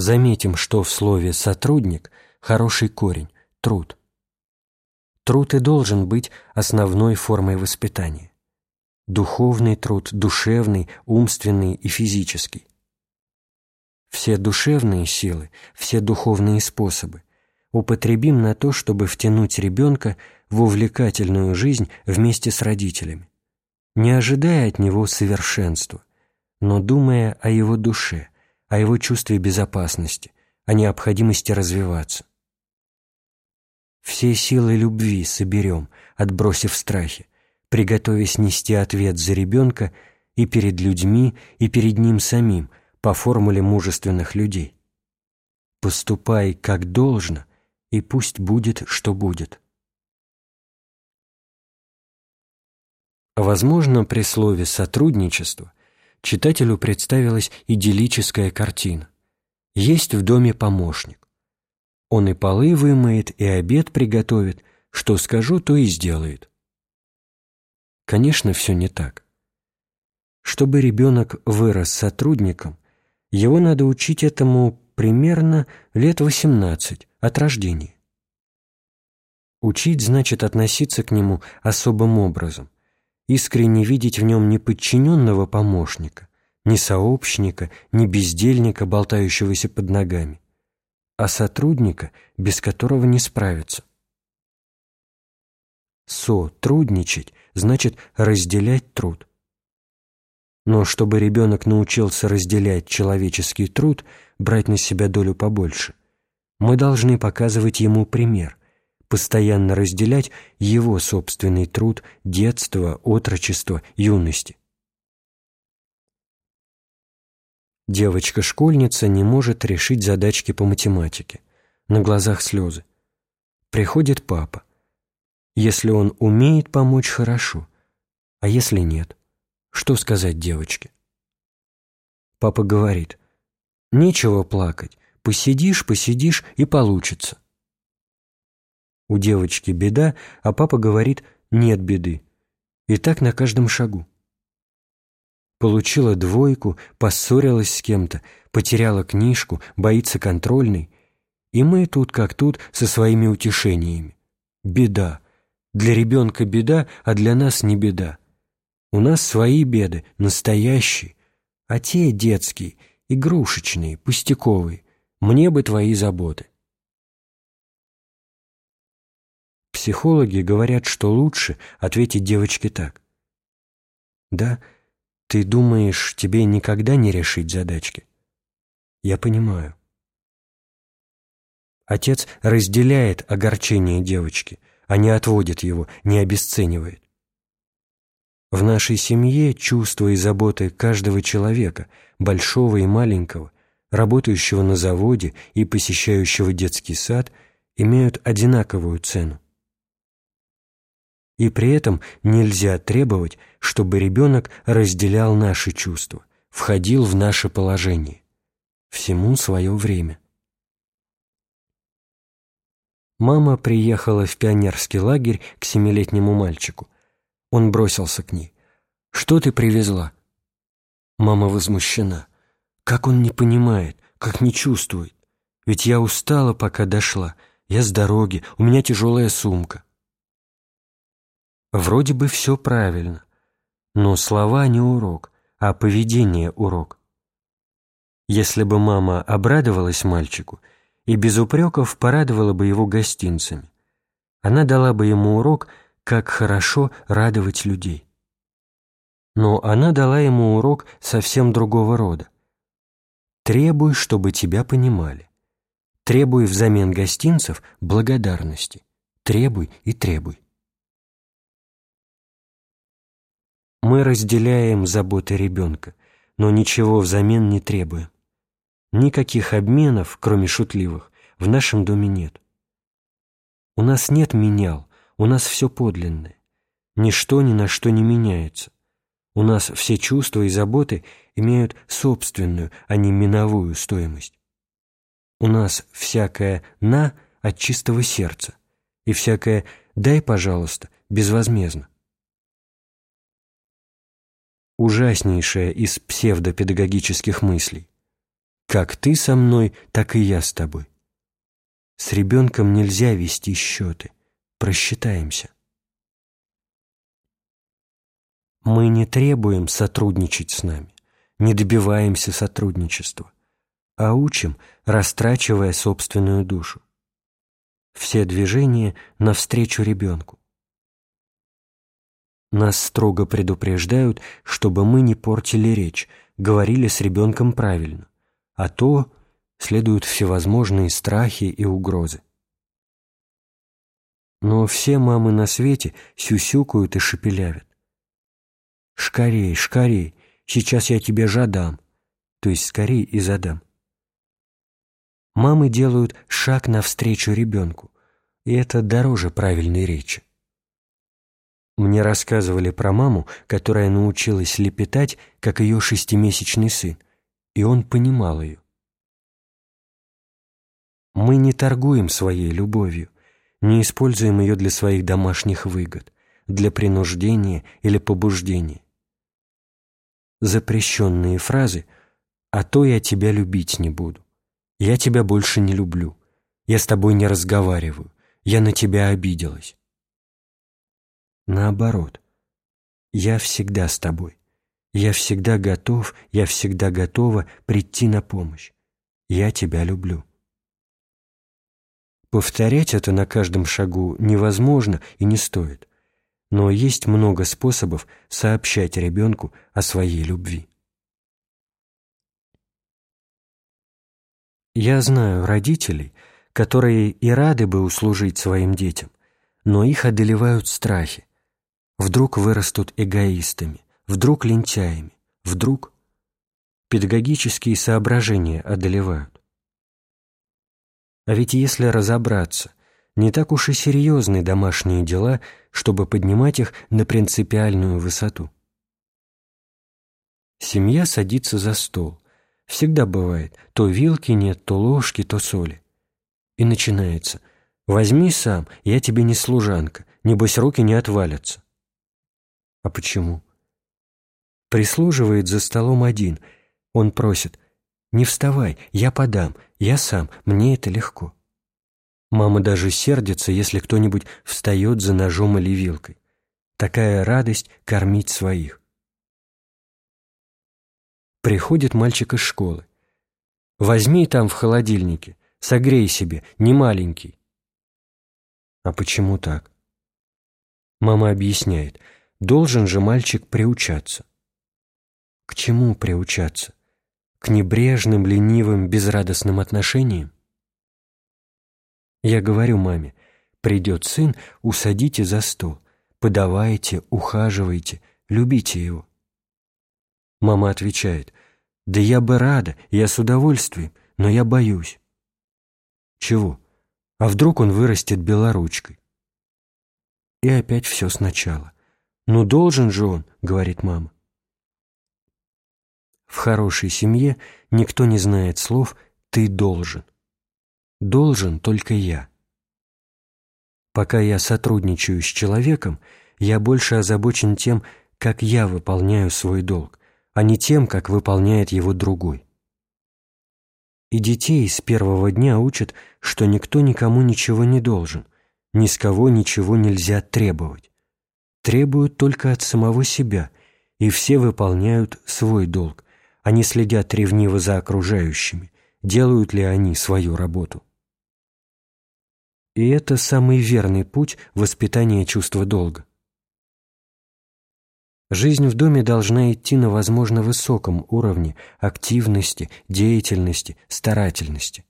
заметим, что в слове «сотрудник» хороший корень – труд. Труд и должен быть основной формой воспитания. Духовный труд, душевный, умственный и физический. Все душевные силы, все духовные способы употребим на то, чтобы втянуть ребенка в увлекательную жизнь вместе с родителями, не ожидая от него совершенства, но думая о его душе, о его чувстве безопасности, о необходимости развиваться. Все силы любви соберем, отбросив страхи, приготовясь нести ответ за ребенка и перед людьми, и перед ним самим по формуле мужественных людей. Поступай как должно, и пусть будет, что будет. Возможно, при слове «сотрудничество» читателю представилась идиллическая картина. Есть в доме помощник. Он и полы вымоет, и обед приготовит, что скажу, то и сделает. Конечно, все не так. Чтобы ребенок вырос сотрудником, его надо учить этому примерно лет 18 от рождения. Учить значит относиться к нему особым образом, искренне видеть в нем не подчиненного помощника, не сообщника, не бездельника, болтающегося под ногами, а сотрудника, без которого не справиться. Сотрудничать значит разделять труд. Но чтобы ребенок научился разделять человеческий труд, брать на себя долю побольше, мы должны показывать ему пример, постоянно разделять его собственный труд детства, отрочества, юности. Девочка-школьница не может решить задачки по математике. На глазах слезы. Приходит папа. Если он умеет помочь, хорошо. А если нет? Что сказать девочке? Папа говорит, нечего плакать, посидишь, посидишь и получится. У девочки беда, а папа говорит «нет беды». И так на каждом шагу. Получила двойку, поссорилась с кем-то, потеряла книжку, боится контрольной. И мы тут как тут со своими утешениями. Беда. Для ребенка беда, а для нас не беда. У нас свои беды, настоящие, а те детские, игрушечные, пустяковые. Мне бы твои заботы. Психологи говорят, что лучше ответить девочке так. «Да, ты думаешь, тебе никогда не решить задачки?» «Я понимаю». Отец разделяет огорчение девочки, а не отводит его, не обесценивает. В нашей семье чувства и заботы каждого человека, большого и маленького, работающего на заводе и посещающего детский сад, имеют одинаковую цену и при этом нельзя требовать, чтобы ребенок разделял наши чувства, входил в наше положение. Всему свое время. Мама приехала в пионерский лагерь к семилетнему мальчику. Он бросился к ней. «Что ты привезла?» Мама возмущена. «Как он не понимает, как не чувствует? Ведь я устала, пока дошла. Я с дороги, у меня тяжелая сумка». Вроде бы все правильно, но слова не урок, а поведение урок. Если бы мама обрадовалась мальчику и без упреков порадовала бы его гостинцами, она дала бы ему урок, как хорошо радовать людей. Но она дала ему урок совсем другого рода. Требуй, чтобы тебя понимали. Требуй взамен гостинцев благодарности. Требуй и требуй. Мы разделяем заботы ребенка, но ничего взамен не требуем. Никаких обменов, кроме шутливых, в нашем доме нет. У нас нет менял, у нас все подлинное. Ничто ни на что не меняется. У нас все чувства и заботы имеют собственную, а не миновую стоимость. У нас всякое «на» от чистого сердца и всякое «дай, пожалуйста» безвозмездно ужаснейшая из псевдопедагогических мыслей. Как ты со мной, так и я с тобой. С ребенком нельзя вести счеты. Просчитаемся. Мы не требуем сотрудничать с нами, не добиваемся сотрудничества, а учим, растрачивая собственную душу. Все движения навстречу ребенку. Нас строго предупреждают, чтобы мы не портили речь, говорили с ребенком правильно, а то следуют всевозможные страхи и угрозы. Но все мамы на свете сюсюкают и шепелявят. «Шкарей, шкарей, сейчас я тебе жадам», то есть скорей и задам. Мамы делают шаг навстречу ребенку, и это дороже правильной речи. Мне рассказывали про маму, которая научилась лепетать, как ее шестимесячный сын, и он понимал ее. Мы не торгуем своей любовью, не используем ее для своих домашних выгод, для принуждения или побуждения. Запрещенные фразы «а то я тебя любить не буду», «я тебя больше не люблю», «я с тобой не разговариваю», «я на тебя обиделась». Наоборот, я всегда с тобой. Я всегда готов, я всегда готова прийти на помощь. Я тебя люблю. Повторять это на каждом шагу невозможно и не стоит, но есть много способов сообщать ребенку о своей любви. Я знаю родителей, которые и рады бы услужить своим детям, но их одолевают страхи, вдруг вырастут эгоистами, вдруг лентяями, вдруг педагогические соображения одолевают. А ведь если разобраться, не так уж и серьезны домашние дела, чтобы поднимать их на принципиальную высоту. Семья садится за стол. Всегда бывает, то вилки нет, то ложки, то соли. И начинается. «Возьми сам, я тебе не служанка, небось руки не отвалятся». А почему? Прислуживает за столом один. Он просит «Не вставай, я подам, я сам, мне это легко». Мама даже сердится, если кто-нибудь встает за ножом или вилкой. Такая радость кормить своих. Приходит мальчик из школы. «Возьми там в холодильнике, согрей себе, не маленький». А почему так? Мама объясняет – Должен же мальчик приучаться. К чему приучаться? К небрежным, ленивым, безрадостным отношениям? Я говорю маме, придет сын, усадите за стол, подавайте, ухаживайте, любите его. Мама отвечает, да я бы рада, я с удовольствием, но я боюсь. Чего? А вдруг он вырастет белоручкой? И опять все сначала. «Ну должен же он», — говорит мама. В хорошей семье никто не знает слов «ты должен». Должен только я. Пока я сотрудничаю с человеком, я больше озабочен тем, как я выполняю свой долг, а не тем, как выполняет его другой. И детей с первого дня учат, что никто никому ничего не должен, ни с кого ничего нельзя требовать требуют только от самого себя, и все выполняют свой долг, они следят ревниво за окружающими, делают ли они свою работу. И это самый верный путь воспитания чувства долга. Жизнь в доме должна идти на, возможно, высоком уровне активности, деятельности, старательности.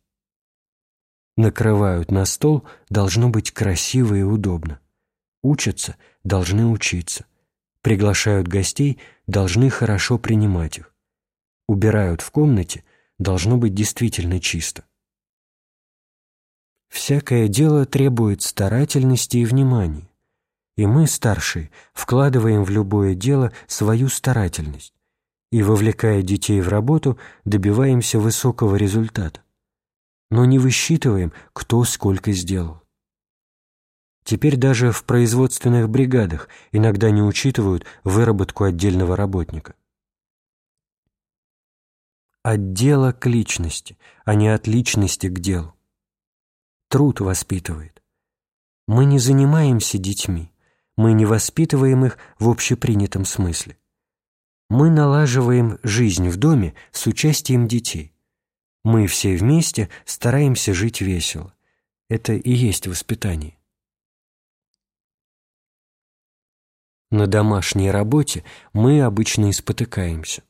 Накрывают на стол должно быть красиво и удобно. Учатся, должны учиться. Приглашают гостей, должны хорошо принимать их. Убирают в комнате, должно быть действительно чисто. Всякое дело требует старательности и внимания. И мы, старшие, вкладываем в любое дело свою старательность и, вовлекая детей в работу, добиваемся высокого результата. Но не высчитываем, кто сколько сделал. Теперь даже в производственных бригадах иногда не учитывают выработку отдельного работника. от дела к личности, а не от личности к делу. Труд воспитывает. Мы не занимаемся детьми, мы не воспитываем их в общепринятом смысле. Мы налаживаем жизнь в доме с участием детей. Мы все вместе стараемся жить весело. Это и есть воспитание. На домашней работе мы обычно и спотыкаемся.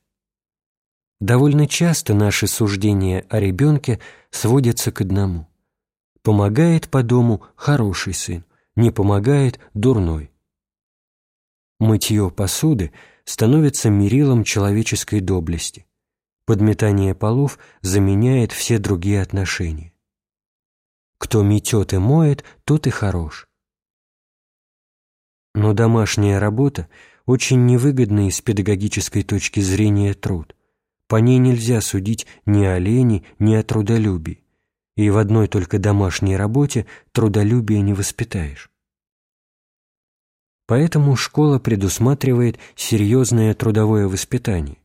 Довольно часто наши суждения о ребенке сводятся к одному. Помогает по дому хороший сын, не помогает дурной. Мытье посуды становится мерилом человеческой доблести. Подметание полов заменяет все другие отношения. Кто метет и моет, тот и хорош. Но домашняя работа очень невыгодный с педагогической точки зрения труд. По ней нельзя судить ни о лени, ни о трудолюбии. И в одной только домашней работе трудолюбие не воспитаешь. Поэтому школа предусматривает серьезное трудовое воспитание.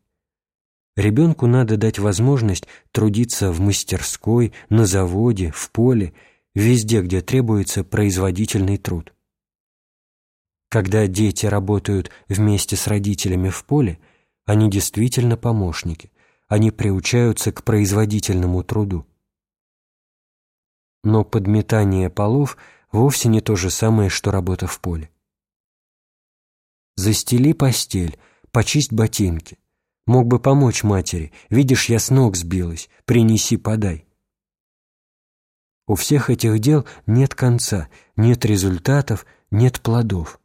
Ребенку надо дать возможность трудиться в мастерской, на заводе, в поле, везде, где требуется производительный труд. Когда дети работают вместе с родителями в поле, они действительно помощники, они приучаются к производительному труду. Но подметание полов вовсе не то же самое, что работа в поле. Застели постель, почисть ботинки. Мог бы помочь матери. Видишь, я с ног сбилась. Принеси, подай. У всех этих дел нет конца, нет результатов, нет плодов.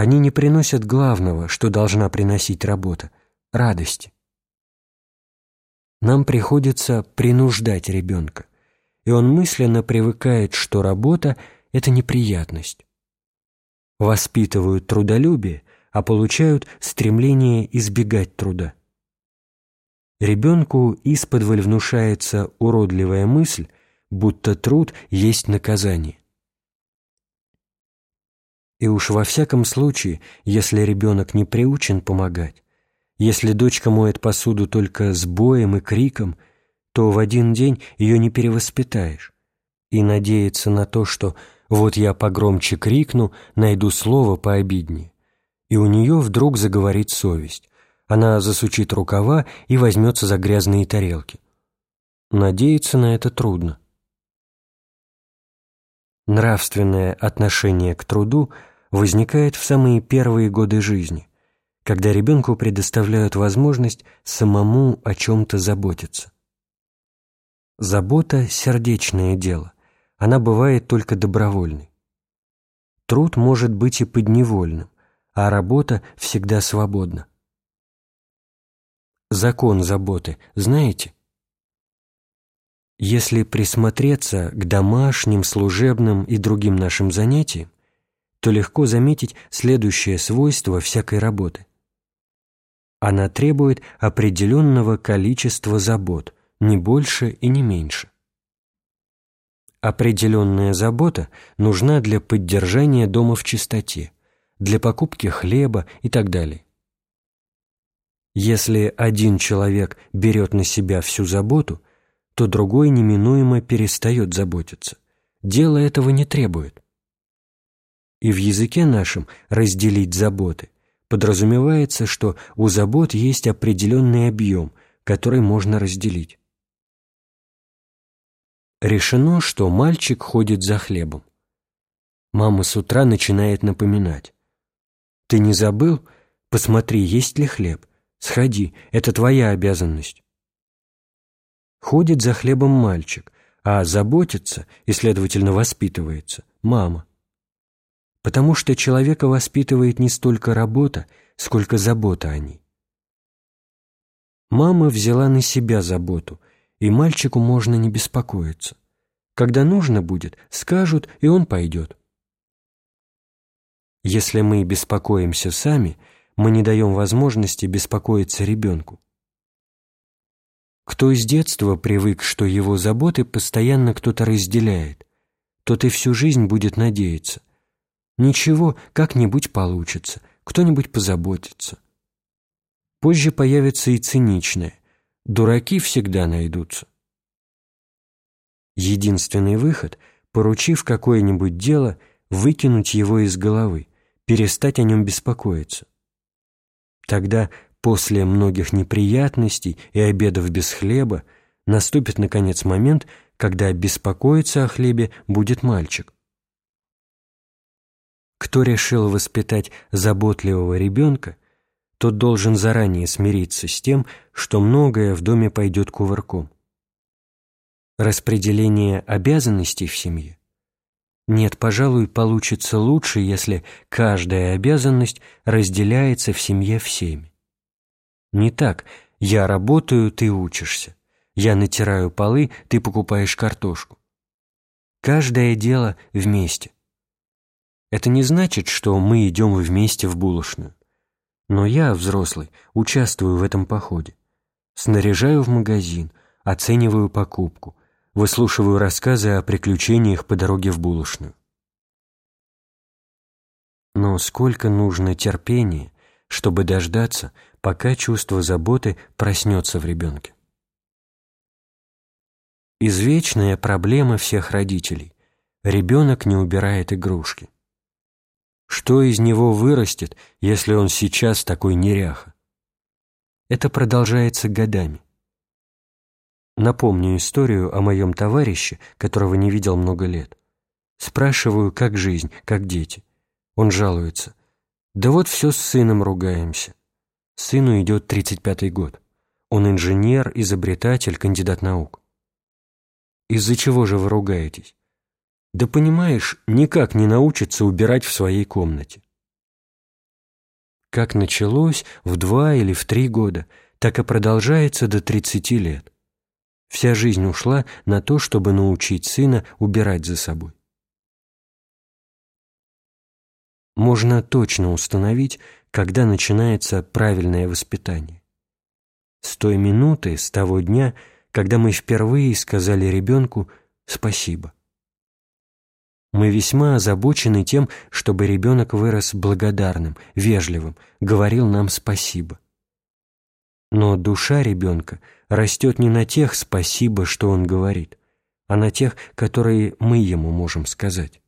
Они не приносят главного, что должна приносить работа – радости. Нам приходится принуждать ребенка, и он мысленно привыкает, что работа – это неприятность воспитывают трудолюбие, а получают стремление избегать труда. Ребенку исподволь внушается уродливая мысль, будто труд есть наказание. И уж во всяком случае, если ребенок не приучен помогать, если дочка моет посуду только с боем и криком, то в один день ее не перевоспитаешь, и надеяться на то, что вот я погромче крикну, найду слово пообиднее. И у нее вдруг заговорит совесть. Она засучит рукава и возьмется за грязные тарелки. Надеяться на это трудно. Нравственное отношение к труду возникает в самые первые годы жизни, когда ребенку предоставляют возможность самому о чем-то заботиться. Забота – сердечное дело, она бывает только добровольной. Труд может быть и подневольным, а работа всегда свободна. Закон заботы знаете? Если присмотреться к домашним, служебным и другим нашим занятиям, то легко заметить следующее свойство всякой работы. Она требует определенного количества забот, не больше и не меньше. Определенная забота нужна для поддержания дома в чистоте, для покупки хлеба и так далее. Если один человек берет на себя всю заботу, то другой неминуемо перестает заботиться. Дело этого не требует. И в языке нашем разделить заботы подразумевается, что у забот есть определенный объем, который можно разделить. Решено, что мальчик ходит за хлебом. Мама с утра начинает напоминать. «Ты не забыл? Посмотри, есть ли хлеб. Сходи, это твоя обязанность». Ходит за хлебом мальчик, а заботится и, следовательно, воспитывается мама. Потому что человека воспитывает не столько работа, сколько забота о ней. Мама взяла на себя заботу – и мальчику можно не беспокоиться. Когда нужно будет, скажут, и он пойдет. Если мы беспокоимся сами, мы не даем возможности беспокоиться ребенку. Кто из детства привык, что его заботы постоянно кто-то разделяет, тот и всю жизнь будет надеяться. Ничего, как-нибудь получится, кто-нибудь позаботится. Позже появится и циничное. дураки всегда найдутся. Единственный выход – поручив какое-нибудь дело, выкинуть его из головы, перестать о нем беспокоиться. Тогда, после многих неприятностей и обедов без хлеба, наступит, наконец, момент, когда беспокоиться о хлебе будет мальчик. Кто решил воспитать заботливого ребенка, тот должен заранее смириться с тем, что многое в доме пойдет кувырком. Распределение обязанностей в семье? Нет, пожалуй, получится лучше, если каждая обязанность разделяется в семье всеми. Не так «я работаю, ты учишься», «я натираю полы, ты покупаешь картошку». Каждое дело вместе. Это не значит, что мы идем вместе в булочную. Но я, взрослый, участвую в этом походе. Снаряжаю в магазин, оцениваю покупку, выслушиваю рассказы о приключениях по дороге в булочную. Но сколько нужно терпения, чтобы дождаться, пока чувство заботы проснется в ребенке. Извечная проблема всех родителей – ребенок не убирает игрушки. Что из него вырастет, если он сейчас такой неряха? Это продолжается годами. Напомню историю о моем товарище, которого не видел много лет. Спрашиваю, как жизнь, как дети. Он жалуется. Да вот все с сыном ругаемся. Сыну идет 35-й год. Он инженер, изобретатель, кандидат наук. Из-за чего же вы ругаетесь? Да понимаешь, никак не научится убирать в своей комнате. Как началось в два или в три года, так и продолжается до тридцати лет. Вся жизнь ушла на то, чтобы научить сына убирать за собой. Можно точно установить, когда начинается правильное воспитание. С той минуты, с того дня, когда мы впервые сказали ребенку «спасибо». Мы весьма озабочены тем, чтобы ребенок вырос благодарным, вежливым, говорил нам спасибо. Но душа ребенка растет не на тех спасибо, что он говорит, а на тех, которые мы ему можем сказать.